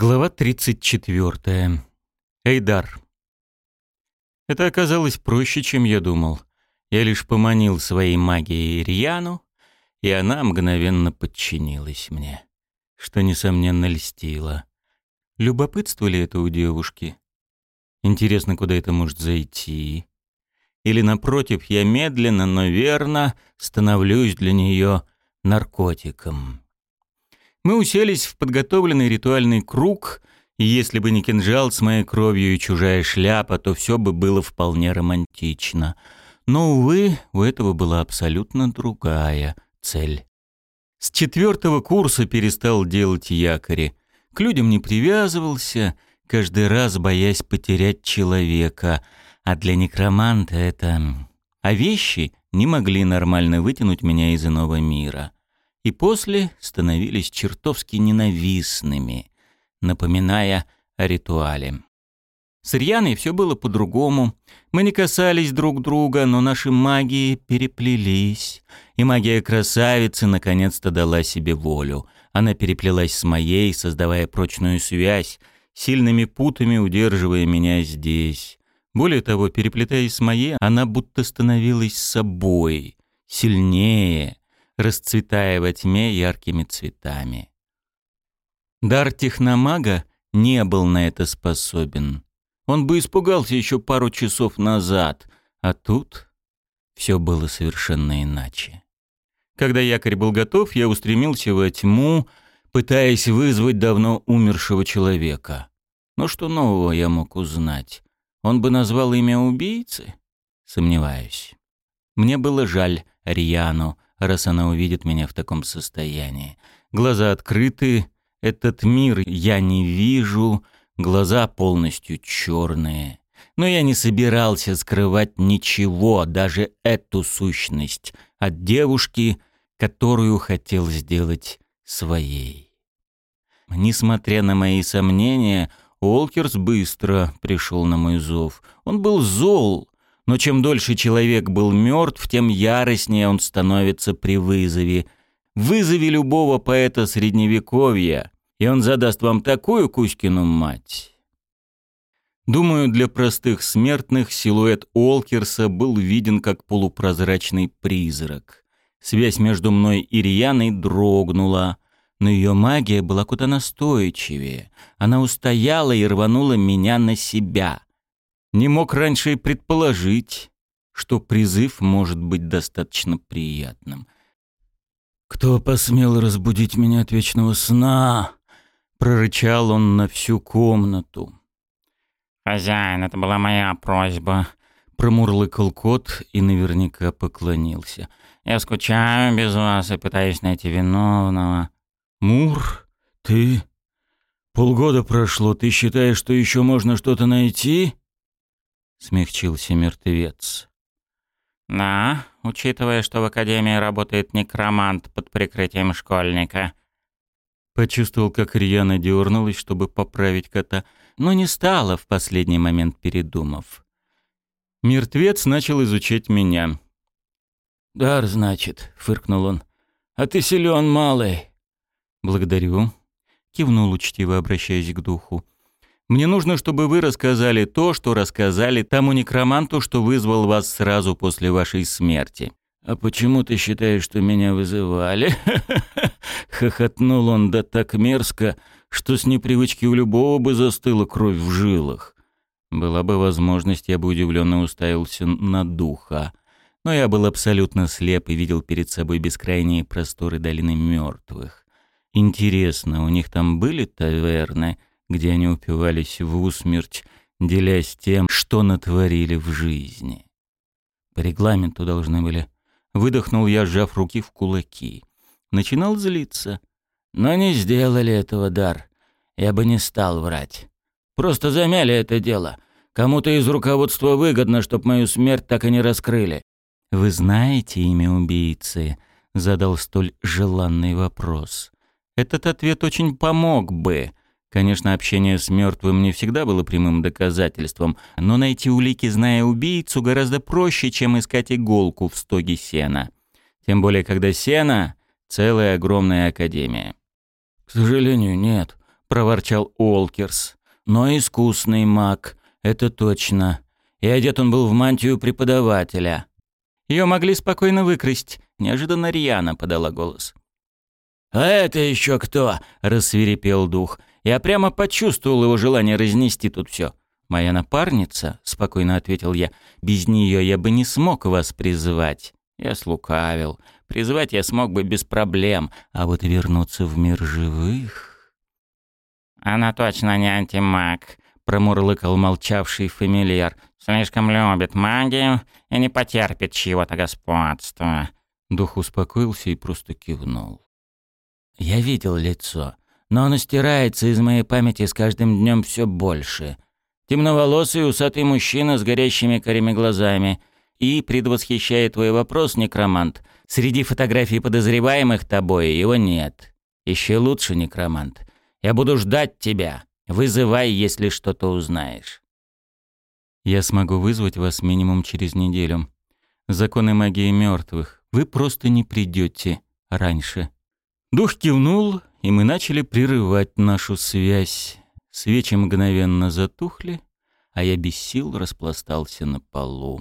Глава 34. Эйдар. Это оказалось проще, чем я думал. Я лишь поманил своей магией Рьяну, и она мгновенно подчинилась мне, что, несомненно, льстило. Любопытство ли это у девушки? Интересно, куда это может зайти? Или, напротив, я медленно, но верно становлюсь для нее наркотиком? Мы уселись в подготовленный ритуальный круг, и если бы не кинжал с моей кровью и чужая шляпа, то все бы было вполне романтично. Но, увы, у этого была абсолютно другая цель. С четвертого курса перестал делать якори. К людям не привязывался, каждый раз боясь потерять человека. А для некроманта это... А вещи не могли нормально вытянуть меня из иного мира и после становились чертовски ненавистными, напоминая о ритуале. С Ирьяной все было по-другому. Мы не касались друг друга, но наши магии переплелись. И магия красавицы наконец-то дала себе волю. Она переплелась с моей, создавая прочную связь, сильными путами удерживая меня здесь. Более того, переплетаясь с моей, она будто становилась собой, сильнее, расцветая во тьме яркими цветами. Дар техномага не был на это способен. Он бы испугался еще пару часов назад, а тут все было совершенно иначе. Когда якорь был готов, я устремился во тьму, пытаясь вызвать давно умершего человека. Но что нового я мог узнать? Он бы назвал имя убийцы? Сомневаюсь. Мне было жаль Риану, раз она увидит меня в таком состоянии. Глаза открыты, этот мир я не вижу, глаза полностью черные. Но я не собирался скрывать ничего, даже эту сущность, от девушки, которую хотел сделать своей. Несмотря на мои сомнения, Олкерс быстро пришел на мой зов. Он был зол, но чем дольше человек был мертв, тем яростнее он становится при вызове. Вызови любого поэта Средневековья, и он задаст вам такую Кузькину мать. Думаю, для простых смертных силуэт Олкерса был виден как полупрозрачный призрак. Связь между мной и Рьяной дрогнула, но ее магия была куда настойчивее. Она устояла и рванула меня на себя — не мог раньше и предположить, что призыв может быть достаточно приятным. «Кто посмел разбудить меня от вечного сна?» — прорычал он на всю комнату. «Хозяин, это была моя просьба», — промурлыкал кот и наверняка поклонился. «Я скучаю без вас и пытаюсь найти виновного». «Мур, ты? Полгода прошло, ты считаешь, что еще можно что-то найти?» — смягчился мертвец. «Да, учитывая, что в Академии работает некромант под прикрытием школьника». Почувствовал, как Рьяна дернулась, чтобы поправить кота, но не стала в последний момент передумав. Мертвец начал изучать меня. «Дар, значит», — фыркнул он. «А ты силен, малый». «Благодарю», — кивнул учтиво, обращаясь к духу. Мне нужно, чтобы вы рассказали то, что рассказали тому некроманту, что вызвал вас сразу после вашей смерти». «А почему ты считаешь, что меня вызывали?» Хохотнул он да так мерзко, что с непривычки у любого бы застыла кровь в жилах. Была бы возможность, я бы удивленно уставился на духа. Но я был абсолютно слеп и видел перед собой бескрайние просторы долины мертвых. Интересно, у них там были таверны, где они упивались в усмерть, делясь тем, что натворили в жизни. По регламенту должны были. Выдохнул я, сжав руки в кулаки. Начинал злиться. Но не сделали этого, Дар. Я бы не стал врать. Просто замяли это дело. Кому-то из руководства выгодно, чтоб мою смерть так и не раскрыли. «Вы знаете имя убийцы?» — задал столь желанный вопрос. «Этот ответ очень помог бы, Конечно, общение с мертвым не всегда было прямым доказательством, но найти улики, зная убийцу, гораздо проще, чем искать иголку в стоге сена. Тем более, когда сено — целая огромная академия. «К сожалению, нет», —— проворчал Уолкерс. «Но искусный маг, это точно. И одет он был в мантию преподавателя. Ее могли спокойно выкрасть», — неожиданно Рьяна подала голос. «А это еще кто?» — рассверепел дух. Я прямо почувствовал его желание разнести тут все. «Моя напарница», — спокойно ответил я, — «без нее я бы не смог вас призывать». Я слукавил. Призвать я смог бы без проблем, а вот вернуться в мир живых... «Она точно не антимаг», — промурлыкал молчавший фамильяр. «Слишком любит магию и не потерпит чьего-то господства». Дух успокоился и просто кивнул. Я видел лицо, но оно стирается из моей памяти с каждым днем все больше. Темноволосый усатый мужчина с горящими карими глазами. И, предвосхищая твой вопрос, некромант, среди фотографий подозреваемых тобой его нет. Еще лучше, некромант. Я буду ждать тебя. Вызывай, если что-то узнаешь. Я смогу вызвать вас минимум через неделю. Законы магии мертвых. Вы просто не придете раньше. Дух кивнул, и мы начали прерывать нашу связь. Свечи мгновенно затухли, а я без сил распластался на полу.